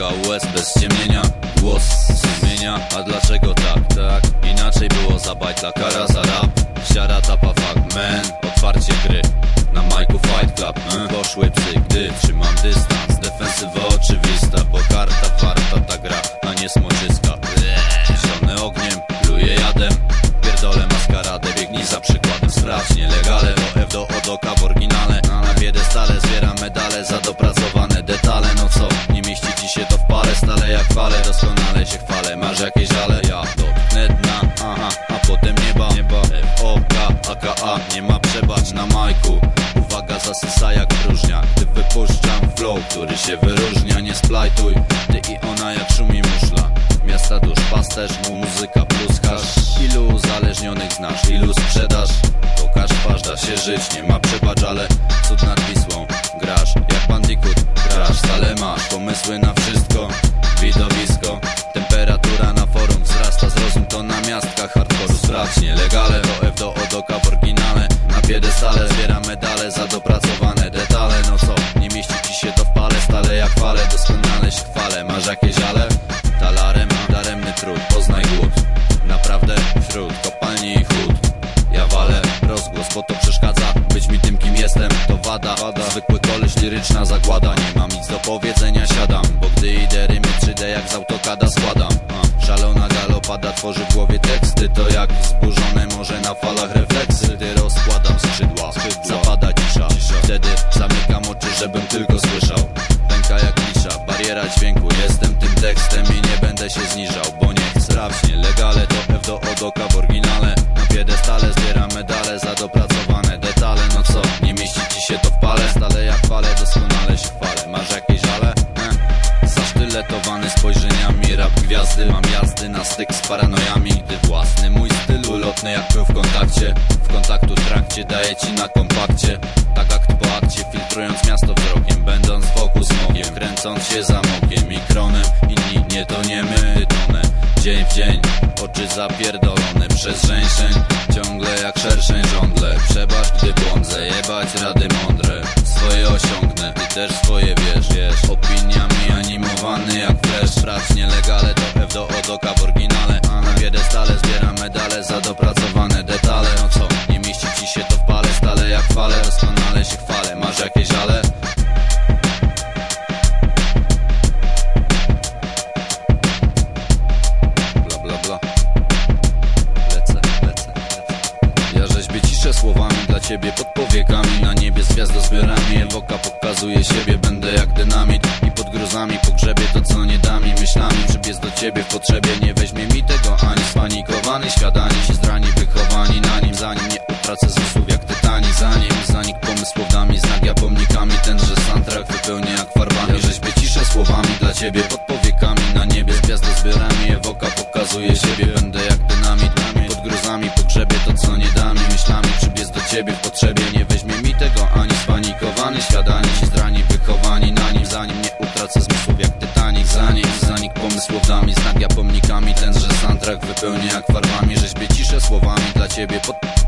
Kilka bez ciemnienia Głos sumienia A dlaczego tak, tak? Inaczej było za bajtla Kara za rap. Siara tapa fuck man. Otwarcie gry Na majku fight club mm. Poszły psy, gdy trzymam dystans. Defensywa oczywista Bo karta warta ta gra A nie smoczyska. Ciszone ogniem Pluje jadem. Pierdolę maskaradę Biegnij za przykładem. Sprawdź nielegalę Do F do O do K w oryginale. Na biedę stale Zbieram medale za dopracę Masz jakieś żale, ja dotknę dna. Aha, a potem nieba, nieba F, O, K, A, K, A, nie ma przebacz na majku. Uwaga zasysa jak próżnia. Gdy wypuszczam flow, który się wyróżnia Nie splajtuj, ty i ona jak szumi muszla. Miasta dusz pasterz, mu muzyka plus hasz. Ilu uzależnionych znasz, ilu sprzedaż Pokaż twarz, da się żyć, nie ma przebacz Ale cud nad Wisłą, grasz jak bandicoot Grasz, stale masz pomysły na wszystko chwalę Masz jakieś ale? Talarem, daremny trud, poznaj głód. Naprawdę wśród kopalni i chód Ja walę rozgłos, bo to przeszkadza Być mi tym kim jestem, to wada. Zwykły koleś, liryczna zagłada. Nie mam nic do powiedzenia, siadam. Bo gdy idę rymy 3D jak z autokada składam. A, Szalona galopada tworzy w głowie teksty. To jak wzburzone morze na falach refleksy. Gdy rozkładam skrzydła, zapada cisza. Wtedy zamykam oczy, żebym tylko lisza, bariera dźwięku. Jestem tym tekstem i nie będę się zniżał Bo nie Sprawdź legale to F do odoka w oryginale. Na piedestale zbieram medale za dopracowane Zasztyletowany spojrzeniami Rap gwiazdy, mam jazdy na styk z paranojami Gdy własny mój styl ulotny jak był w kontakcie. W kontaktu trakcie daję ci na kompakcie. Tak akt po akcie, filtrując miasto wzrokiem Będąc wokół smogiem, kręcąc się za mokiem Mikronem, inni nie toniemy, tonę Dzień w dzień, oczy zapierdolone przez żeńszeń Ciągle jak szerszeń żądle Przebacz gdy błądzę, jebać rady mądre. Swoje osiągnę, ty też swoje to F do odoka w oryginale. Na piedestale zbieram medale za dopracowane detale. No co, nie mieści ci się to w pale Stale jak fale, doskonale się chwalę Masz jakieś żale? Bla bla bla. Lecę, lecę, lecę. Ja rzeźbię ciszę słowami dla ciebie pod powiekami. Na niebie z gwiazdozbiorami Ewoka pokazuje siebie, będę ciebie w potrzebie Nie weźmie mi tego ani spanikowany Świadani się zdrani, wychowani na nim Zanim nie utracę zmysłów jak tytani Zanim zanik pomysłowami, znak ja pomnikami Tenże soundtrack wypełnię jak farbami Rzeźbię ciszę słowami dla ciebie pod powiekami Na niebie z gwiazdozbiorami Ewoka pokazuje siebie, będę jak dynamit Pod gruzami pogrzebie to co nie da mi Myślami przybiec do ciebie w potrzebie soundtrack wypełnię jak farbami Rzeźbię ciszę słowami dla ciebie pod...